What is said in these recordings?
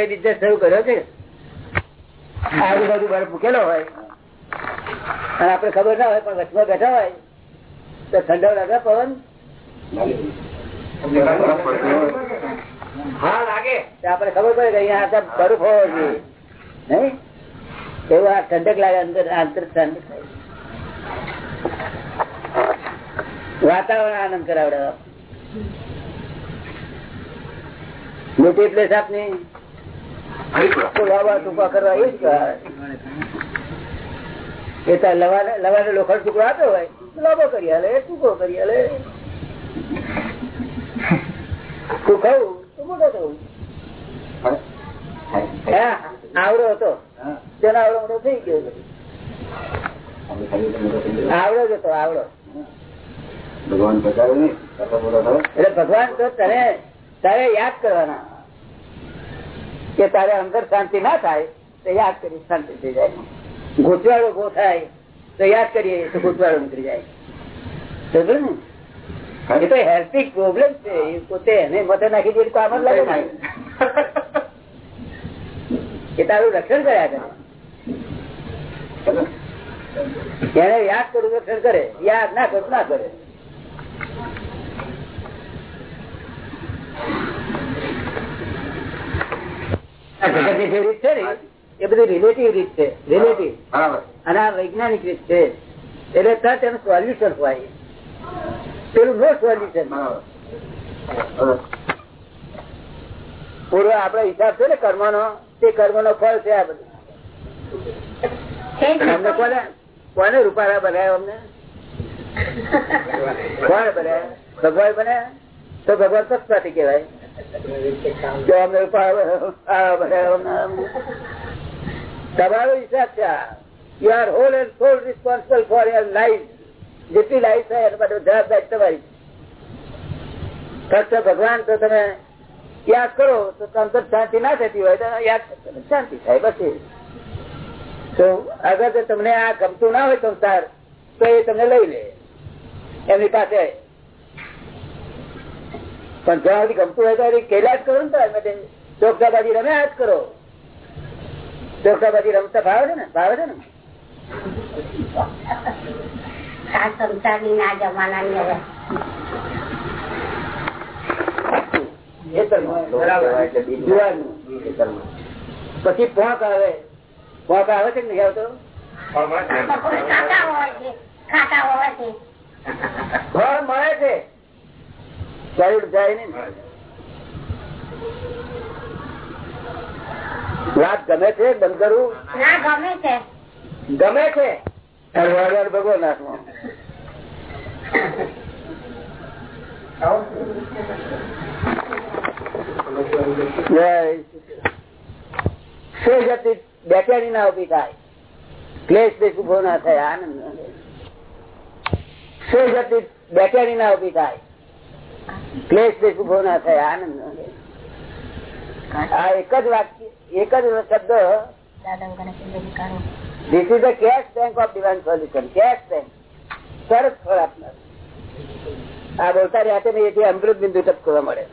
કઈ બિઝનેસ શરૂ કર્યો છે? આજુબાજુ બરફ મૂકેલો હોય. અને આપડે ખબર ના હોય, પણ વચમાં બેઠા હોય, તો ઠંડો લાગે પવન? હા, લાગે. આપડે ખબર પડે કે અહીંયા બરફ હોવો જોઈએ. નહીં? એવું આ ઠંડક લાગે, અંદર આંતર ઠંડક. વાતાવરણ આનંદ કરાવડે મોટી પ્લેસ આપની લવાને લોખંડ ટુકડો આપ્યો હોય લાભો કરી હાલે ટૂંકો કરી હાલે તું ખાવું તું મોટો થવું આવડો હતો તેનો આવડો મોટો થઈ ગયો. આવડો જ હતો આવડો ભગવાન એટલે ભગવાન તો તને તારે યાદ કરવાના કે તારે અંદર શાંતિ ના થાય તો યાદ કરી શાંતિ થઈ જાય. ગૂંચવાડો ઊભો થાય તો યાદ કરીએ તો ગૂંચવાડો નીકળી જાય. સમજો ને? એ તો હેલ્થિક પ્રોબ્લેમ છે એ પોતે એને મતે નાખી દે કામ જ લાગે ને. એ તારું રક્ષણ કર્યા કરે. એને યાદ કરું રક્ષણ કરે યાદ ના કરું ના કરે. જગતની જે રીત છે ને? એ બધી રિલેટિવ રીત છે રિલેટિવ અને આ વૈજ્ઞાનિક રીત છે. એટલે તરત એનું સોલ્યુશન હોય. પેલું નો સોલ્યુશન પૂર્વ આપડે હિસાબ છે ને કર્મ નો તે કર્મ નો ફળ છે આ બધું. અમને કોને? કોને રૂપાળા બનાવ્યો અમને? કોણ બનાવ્યા ભગવાન બનાવ્યા તો ભગવાન પક્ષપાતી કહેવાય. તમારો હિસાબ છે you are whole and sole responsible for your life જેટલી લાઈફ થાય એના માટે જવાબદારી તમારી. ફક્ત ભગવાન તો તમે યાદ કરો તો તમને શાંતિ ના થતી હોય તો યાદ શાંતિ થાય બસ તો અગર તમને આ ગમતું ના હોય સંસાર, તો એ તમને લઈ લે. એમની પાસે પણ જ્યાં સુધી ગમતું હોય તો એની કેલા જ કરો ને તમે ચોકસાબાજી રમે આ જ કરો. ચોકસાબાજી રમતા ભાવે છે ને? ભાવે છે ને? આ સંસારની ના જમાનાની હવે. એ કર્મ. જુવારનું. પછી પોંક આવે. પોંક આવે છે કે નહીં આવતો? ખાતા હોય છે. ખાતા હોય છે. ફળ મળે છે. શરીર જાય નહીં રાત ગમે છે બંધ કરવું ના ગમે છે. ગમે છે? ભગવાન નાથમાં બેચારી ના ઊભી થાય. ક્લેશ દેશ ઊભો ના થાય આનંદ બેચારી ના ઊભી થાય. ક્લેશ દેશ ઊભો ના થાય આનંદ આ એક જ વાક્ય એક જ શબ્દ. This is the cash bank of divine solution cash bank સરસ ફળ આપનાર. આ બોલતા રહ્યા છે ને એથી અમૃત બિંદુ ટપકવા મળે.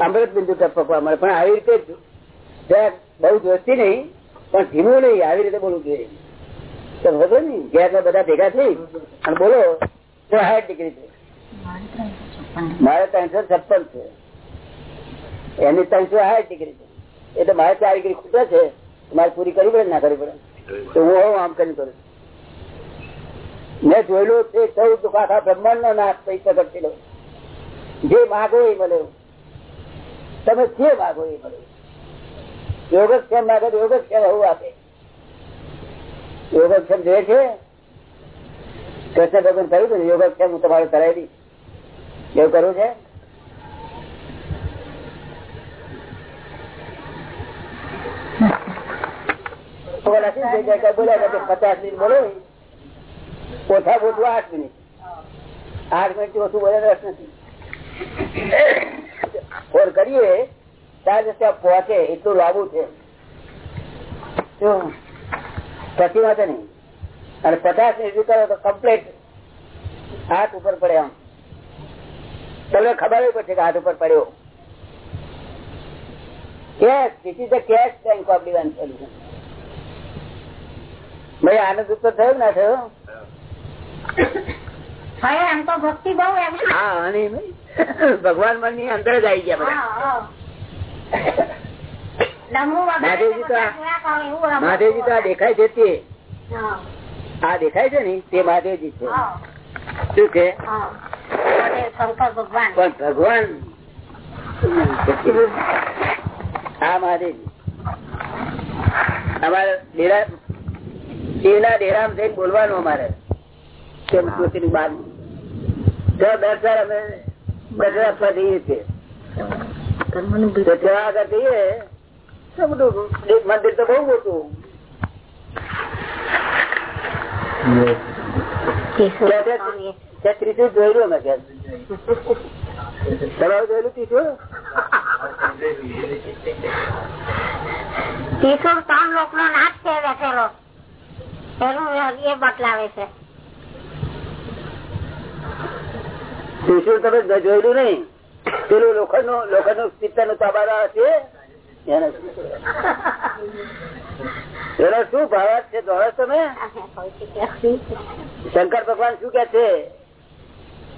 અમૃત બિંદુ ટપકવા મળે. પણ આવી રીતે જરાક બહુ જોશથી નહીં પણ ધીમું નહીં આવી રીતે બોલવું જોઈએ. ગેસ ખબર ને ઘેર બધા ભેગા થઈ અને બોલો તો હાઈટ ડિગ્રી છે મારે ત્રણસો છપ્પન છે. એની ત્રણસો સાઠ ડિગ્રી છે. એટલે મારે ચાર ડિગ્રી ખૂટે છે. મારે પૂરી કરવી પડે ના કરવી પડે? તો હું હવે આમ કરી કરું. મેં જોયેલું છે સૌ આખા બ્રહ્માંડ નો નાશ પૈસા કરતી જે માગો એ મળે. તમે જે માગો એ મળે. યોગક્ષેમ માગે? તો યોગક્ષેમ એવું આપે? યોગક્ષેમ જોઈએ છે? કૃષ્ણ ભગવાન કહ્યું હતું યોગક્ષેમ હું તમારે કરાવી દઈશ? એવું કરવું છે? પચાસ મિનિટ બોલો મિનિટ. આઠ મિનિટ ઓછું રસ નથી. ફોન કરીએ, ચાર ત્યાં પહોંચે, એટલું લાંબુ છે? પછી વાત નહીં. અને પચાસ મિનિટ કરો તો કમ્પ્લીટ હાથ ઉપર પડે આમ. તમને ખબર પડશે કે હાથ ઉપર પડ્યો. ભાઈ આનંદ ઉત્પન્ન થયો ના થયો? ભગવાન મનની અંદર જ આવી ગયા મહાદેવજી તો આ દેખાય છે તે. આ દેખાય છે ને? તે મહાદેવજી છે. શું છે? પણ ભગવાન હા મહાદેવજી અમારે ડેરા શિવના ડેરામાં જઈને બોલવાનું અમારે. કેમ જ્યોતિની બહાર તો દર અમે બધા આપવા જઈએ છીએ. ત્યાં આગળ જઈએ. તો બધું મંદિર તો બહુ મોટું. ત્યાં ત્રીજું જોયેલું અમે તમારું જોયેલું ત્રીજું? ત્રિશુળ ત્રણ લોક નો નાશ છે બેઠેલો. એનું એ બતલાવે છે. ત્રિશુળ તમે જોયેલું નહીં. પેલું લોખંડનું લોખંડનું પિત્તરનું તબારા છે એનો શું ભાવ છે? દોડો તમે? શંકર ભગવાન શું કે છે?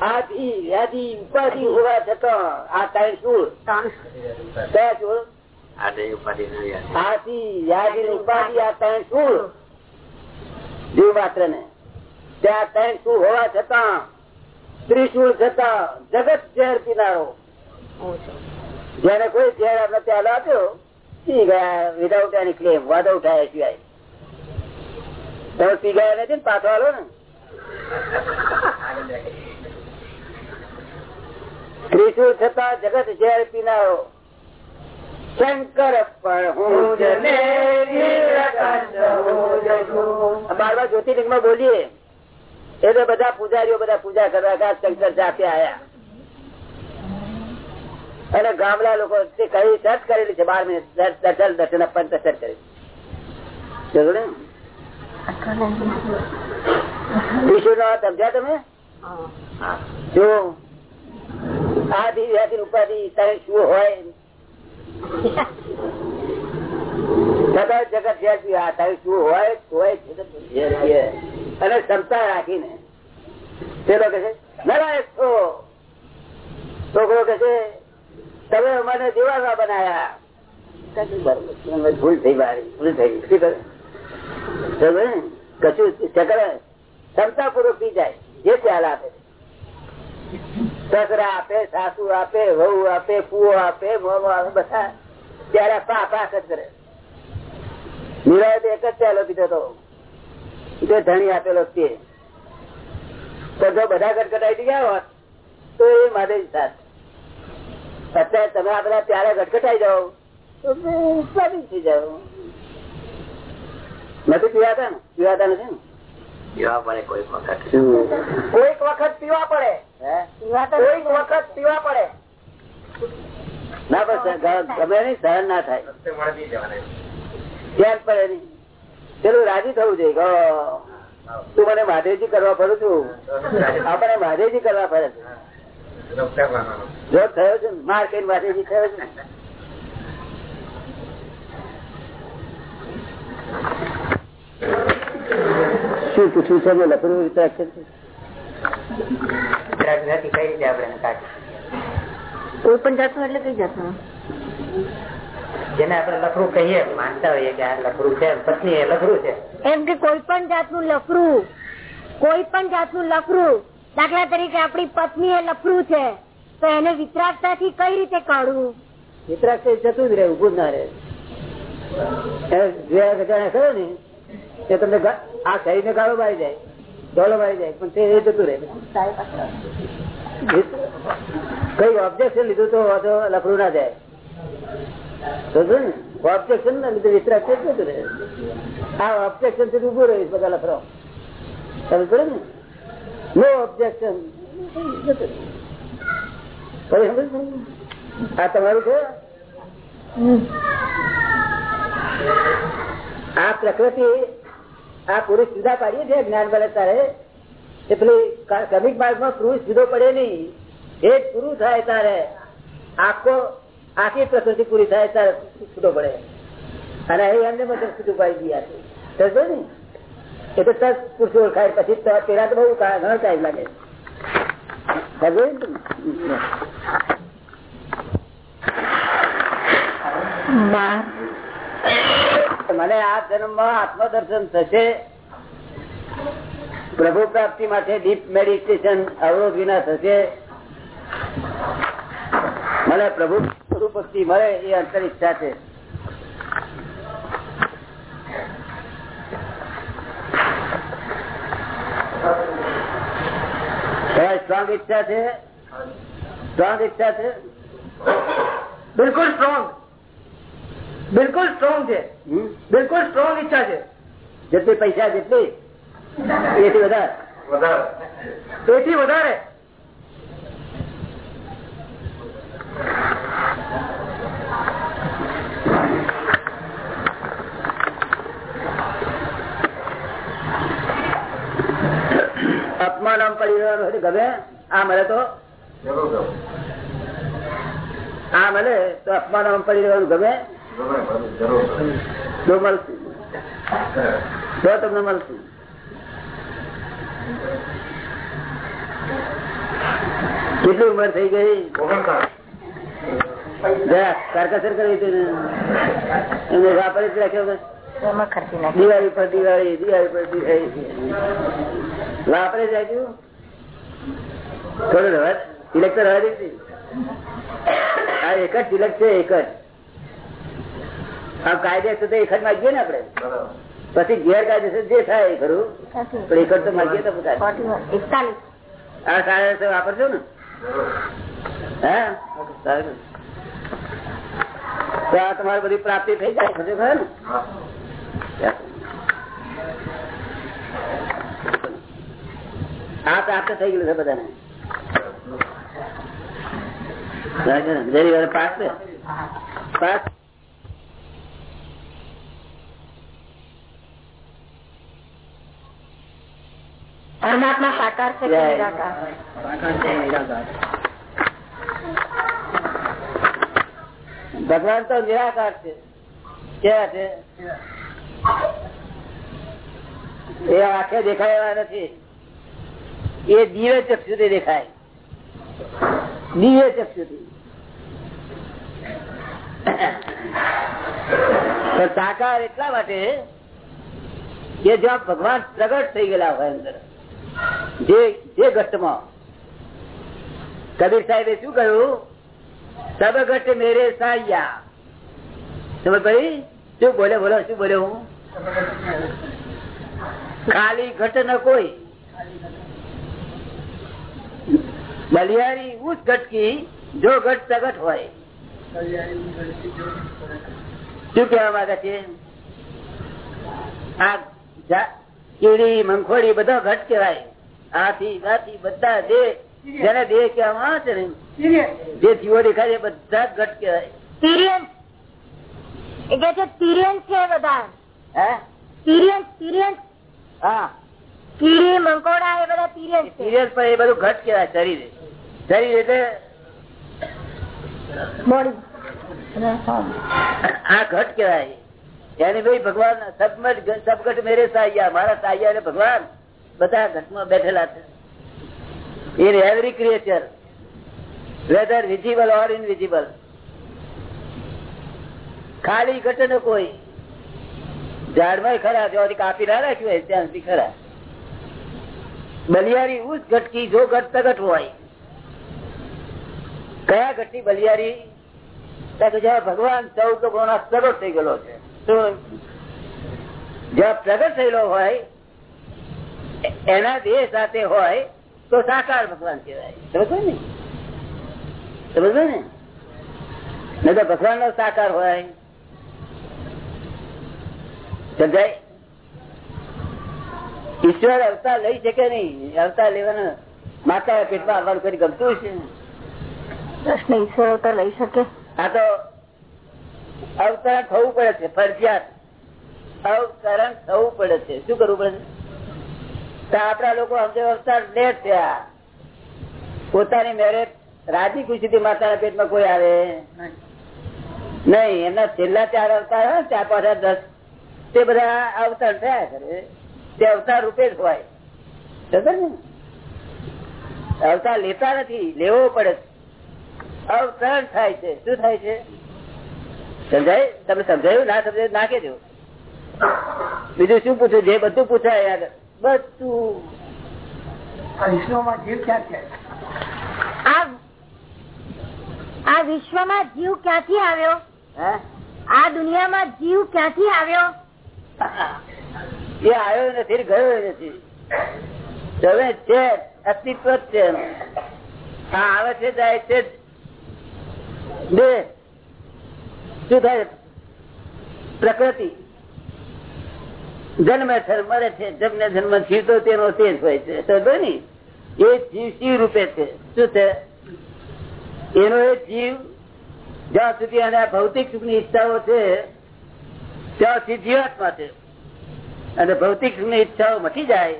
આદિ વ્યાધિ ઉપાધિ હોવા છતાં આ ત્રણ શું? કયા શું? આદિ વ્યાધિ ઉપાધિ આ ત્રણ શું? જીવ માત્ર ને. ત્યાં ત્રણ શું હોવા છતાં ત્રિશુળ છતાં જગત ઝેર પીનારો જેને કોઈ ઝેર આપણે ત્યાં લાવ્યો પી ગયા વિધાઉટ એની ક્લેમ વાદો ઉઠાયા સિવાય. તમે પી ગયા નથી ને પાછો આલો ને. ત્રિશુળ છતાં જગત ઝેર પીનારો. શંકર પણ હું બાર બાર જ્યોતિર્લિંગમાં બોલીએ. એટલે બધા પૂજારીઓ બધા પૂજા કરવા ગયા શંકર જાતે આયા. અને ગામડા લોકો તે કઈ સર્ચ કરેલી છે બાર મિનિટ દર્શન દર્શન આપવાની સર્ચ કરેલી. વિષ્ણુ નો સમજ્યા તમે? જો આદિ વ્યાધિ ઉપાધિ તારે શું હોય? જગત જગત ઝેર આ તારે શું હોય? હોય અને ક્ષમતા રાખીને. પેલો કે છે નરાયક છો. છોકરો કે છે, તમે મને દીવાના બનાયા. ભૂલ થઈ મારી, ભૂલ થઈ? કશું ચક્ર ક્ષમતા પૂર્વક પી જાય. જે ચાલ આપે. સસરા આપે સાસુ આપે વહુ આપે કુવો આપે મોમો આપે બધા ત્યારે પાક જ કરે. નિરાય એક જ ચાલો પીધો તો તે ધણી આપેલો તે. તો જો બધા ગટગટાઈ ગયા હોત તો એ મારે સાથ અત્યારે તમે આ ત્યારે ગટગટાઈ જાઓ તો સ્વાધીન થઈ જાઓ. નથી પીવાતા ને? પીવાતા નથી ને? કોઈક વખત પીવા પડે હે કોઈક વખત પીવા પડે. ના બસ ગમે નઈ સહન ના થાય. ધ્યાન પડે નઈ પેલું રાજી થવું જોઈએ. તું મને મહાદેવજી કરવા પડું છું. આપણે મહાદેવજી કરવા પડે છે. જો થયો છે ને, માર કઈ મહાદેવજી થયો છે શું પૂછ્યું છે? મેં લખેલું વિતરાક્ષર છે? કોઈ પણ જાતનું એટલે કઈ જાતનું? જેને આપણે લખરું કહીએ માનતા હોઈએ કે આ લખરું છે પત્ની એ છે. એમ કે કોઈ પણ જાતનું લફરું કોઈ પણ જાતનું લફરું દાખલા તરીકે આપણી પત્ની એ લફરું છે તો એને વિતરાગતાથી કઈ રીતે કાઢવું? વિતરાક્ષર જતું જ રહે ઉભું ના રહે. એને ને તે તમને આ શરીરને ગાળો મારી જાય મારી જાય પણ તે જતું રહે. કઈ ઓબ્જેક્શન લીધું તો લફડું ના જાય. ઓબ્જેક્શન ના? લીધે વિતરાક્ષર જતું રહે? આ ઓબ્જેક્શનથી ઉભું રહીશ બધા લફડો તમે પડે ને? નો ઓબ્જેક્શન આ તમારું છે? આ પ્રકૃતિ આ પુરુષ જુદા પાડીએ છીએ જ્ઞાન બળે એ પેલી ક- ક્રમિક માર્ગમાં પુરુષ જુદો પડે નહીં. એ જ પૂરું થાય તારે, આખો, આખી પ્રકૃતિ પૂરી થાય તારે છૂટો પડે. અને એ એમને બધું છૂટું પાડી દઈએ છે. સમજો ને? એ તો તરત પુરુષ ઓળખાય. પછી પેલા તો બહુ ઘણો ટાઈમ લાગે. સમજો ને? મને આ જન્મમાં આત્મદર્શન થશે. પ્રભુ પ્રાપ્તિ માટે ડીપ મેડિટેશન અવરોધ વિના થશે. મને પ્રભુ ગુરુભક્તિ મળે એ અંતર ઈચ્છા છે. સ્ટ્રોંગ ઈચ્છા છે? સ્ટ્રોંગ ઈચ્છા છે? બિલકુલ સ્ટ્રોંગ બિલકુલ સ્ટ્રોંગ છે. બિલકુલ સ્ટ્રોંગ ઈચ્છા છે. જેટલી પૈસા જેટલી એથી વધારે. એથી વધારે. અપમાન આમ પડી રહ્યો હોય ગમે. આ મળે તો? આ મળે તો અપમાન આમ પડી રહેવાનું ગમે. તો મળતી તો તમને મળતી કેટલી ઉંમર થઈ ગઈ? કરકસર કરવી હતી એમને વાપરી જ રાખ્યો. દિવાળી પર દિવાળી દિવાળી પર દિવાળી. વાપરે જ રાખ્યું? થોડું રવા ઇલેક્ટર આ એક જ તિલક છે એક જ. આ કાયદેસર તો એક જ માગીએ ને આપડે પછી ગેરકાયદેસર જે થાય એ ખરું. પણ એક તો માગીએ તો એકતાલીસ. આ વાપરજો ને? હા? તો આ તમારી બધી પ્રાપ્તિ થઈ જાય ખબર ખરા ને? આ પ્રાપ્ત થઈ ગયેલું છે બધાને. જરી વાર પાસ પાસ સાકાર છે કે. નિરાકાર? ભગવાન તો નિરાકાર છે. કેવા છે? એ આંખે દેખાય નથી. એ દિવ્ય ચક્ષુથી દેખાય. દિવ્ય ચક્ષુથી સાકાર એટલા માટે કે જ્યાં ભગવાન પ્રગટ થઈ ગયેલા હોય અંદર. જે જે ઘટમાં કબીર સાહેબે શું કહ્યું? સબ ઘટ મેરે સાયા. સમજ ભાઈ શું બોલે, બોલો, શું બોલ્યો હું? ખાલી ઘટ ન કોઈ. બલિયારી ઉસ ઘટ કી, જો ઘટ સગટ હોય. શું કેવા માંગે છે? આ કીડી મંખોડી બધા ઘટ કહેવાય. હાથી ગાથી બધા દેહ જેને દેહ કહેવામાં આવે છે ને જે જીવો દેખાય બધા ઘટ કહેવાય. તિર્યંસ એ કે છે છે બધા. હે? તિર્યંસ તિર્યંસ હા. કીડી મંકોડા એ બધા તિર્યંસ છે. સિરિયસ એ બધું ઘટ કહેવાય શરીર. શરીર એટલે બોડી. આ ઘટ કહેવાય. એને ભાઈ ભગવાન સબમટ સબગટ મેરે સાહિયા મારા સાહિયા એટલે ભગવાન બધા ઘટમાં બેઠેલા છે. In every creature whether visible or invisible ખાલી ઘટ ને કોઈ. ઝાડમાં ખરા, જ્યાંથી કાપી ના રાખ્યું હોય ત્યાં ખરા. બલિયારી ઉસ ઘટકી જો ઘટ તગટ હોય. કયા ઘટની બલિયારી? ભગવાન ચૌદ ગુણો પ્રગટ થઈ ગયેલો છે. તો જ્યાં પ્રગટ થયેલો હોય એના દેહ સાથે હોય તો સાકાર ભગવાન કહેવાય. સમજો ને? સમજો ને? નહીં તો ભગવાન નો સાકાર હોય. સમજાય? ઈશ્વર અવતાર લઈ શકે નહીં. અવતાર લેવાના માતા પેટમાં આવવાનું કરી ગમતું છે ઈશ્વર અવતાર લઈ શકે? આ તો અવતરણ થવું પડે છે, ફરજિયાત. અવતરણ થવું પડે છે. શું કરવું પડે છે? આપડા લોકો સમજે અવતાર લે જ પોતાની મેરેજ રાજી ખુશી માતાના પેટમાં કોઈ આવે? નહીં. એમના છેલ્લા ચાર અવતાર હોય ચાર પાંચ દસ, તે બધા અવતાર થયા કરે. તે અવતાર રૂપે જ હોય. ને? અવતાર લેતા નથી, લેવો પડે. અવતરણ થાય છે. શું થાય છે? સમજાય? તમે સમજાયું? ના સમજાયું ના કેજો બીજું શું પૂછ્યું જે બધું પૂછાય યાર બધું. આ વિશ્વમાં જીવ ક્યાં છે? આ આ વિશ્વમાં જીવ ક્યાંથી આવ્યો? આ દુનિયામાં જીવ ક્યાંથી આવ્યો? એ આવ્યો નથી ગયો નથી. હવે છે અસ્તિત્વ છે. હા આવે છે જાય છે બે. શું થાય પ્રકૃતિ. જન્મે મરે છે, જન્મે જન્મ જીવતો તેનો તે જ હોય છે. સમજો ને, એ જીવ શિવ રૂપે છે? શું છે? એનો એ જીવ જ્યાં સુધી અને આ ભૌતિક સુખની ઈચ્છાઓ છે, ત્યાં સુધી જીવાત્મા છે. અને ભૌતિક સુખની ઈચ્છાઓ મટી જાય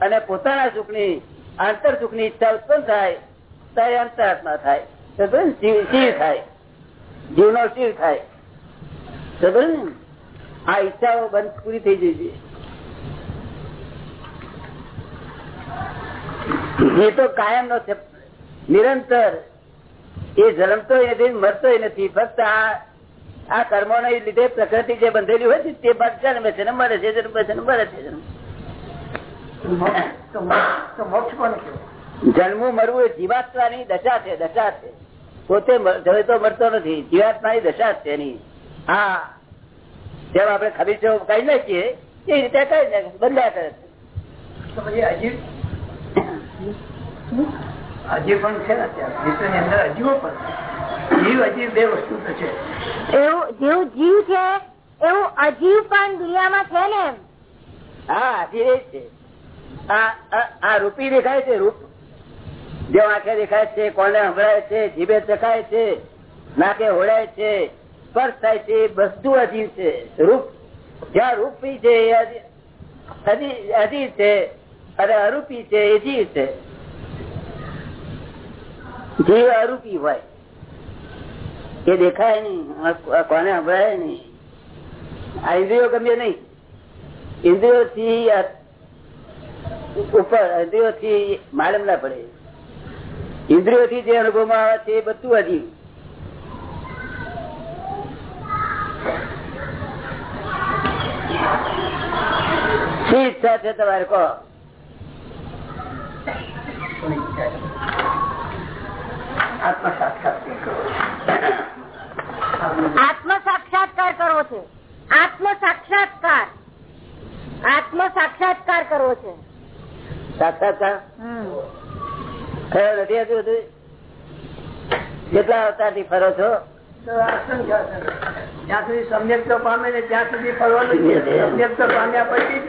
અને પોતાના સુખની, આંતર સુખની ઈચ્છા ઉત્પન્ન થાય, ત્યારે અંતરાત્મા થાય. ને? શિવ શિવ જીવનો શિવ થાય. ખબર ને? આ ઈચ્છાઓ બંધ પૂરી થઈ જઈ છે. એ તો કાયમ નો છે. નિરંતર. એ જન્મતોય નથી મરતોય નથી. ફક્ત આ આ કર્મો ને લીધે પ્રકૃતિ જે બંધેલી હોય છે તે બાદ જન્મે છે ને મરે છે જન્મે છે ને મરે છે જન્મ જન્મવું મરવું એ જીવાત્વાની દશા છે દશા છે. પોતે જવે તો મરતો નથી. જીવાત્માની દશા છે એની. હા. જેમ આપણે ખબીજો કઈ નાખીએ એ રીતે કઈ નાખે બંધા કરે છે. અજીબ પણ છે ને અંદર અજીવો પણ જીવ અજીબ બે વસ્તુ તો છે. એવું જેવું જીવ છે એવું અજીવ પણ દુનિયામાં છે ને હા હજી છે. આ રૂપી દેખાય છે રૂપ. જે આંખે દેખાય છે, કોને સંભળાય છે, જીભે ચખાય છે, નાકે હોળાય છે, સ્પર્શ થાય છે વસ્તુ અજીવ છે. રૂપ, જ્યાં રૂપી છે એ અજી- અજી- અજીવ છે, અને અરૂપી છે એ જીવ છે. જીવ અરૂપી હોય, એ દેખાય નહીં કોને સંભળાય નહીં. આ ઇન્દ્રિયો ગમે નહીં. ઇન્દ્રિયો થી ઉપર ઇન્દ્રિયો થી માલમ ના પડે. ઇન્દ્રિયો થી જે અનુભવમાં આવે છે એ બધું અજીવ શી ઈચ્છા છે તમારે કહો? આત્મ સાક્ષાત્કાર કરવો છે. આત્મ સાક્ષાત્કાર આત્મ સાક્ષાત્કાર કરવો છે. સાક્ષાત્કાર? થયો નથી હજુ હજુ કેટલા અવતારથી ફરો છો? તો અસંખ્ય છે. જ્યાં સુધી સમ્યક તો પામે ને ત્યાં સુધી ફરવાનું સમ્યક તો પામ્યા પછી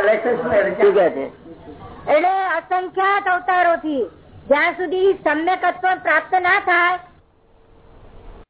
લાયસન્સ મળે શું કે છે? એટલે અસંખ્યાત અવતારો થી જ્યાં સુધી સમ્યકત્વ પ્રાપ્ત ના થાય